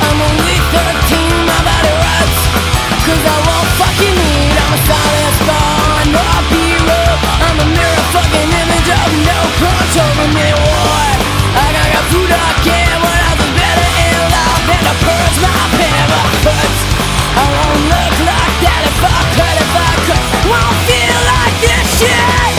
I'm a little team about the rats Cause I won't fucking need, I'm a solid shit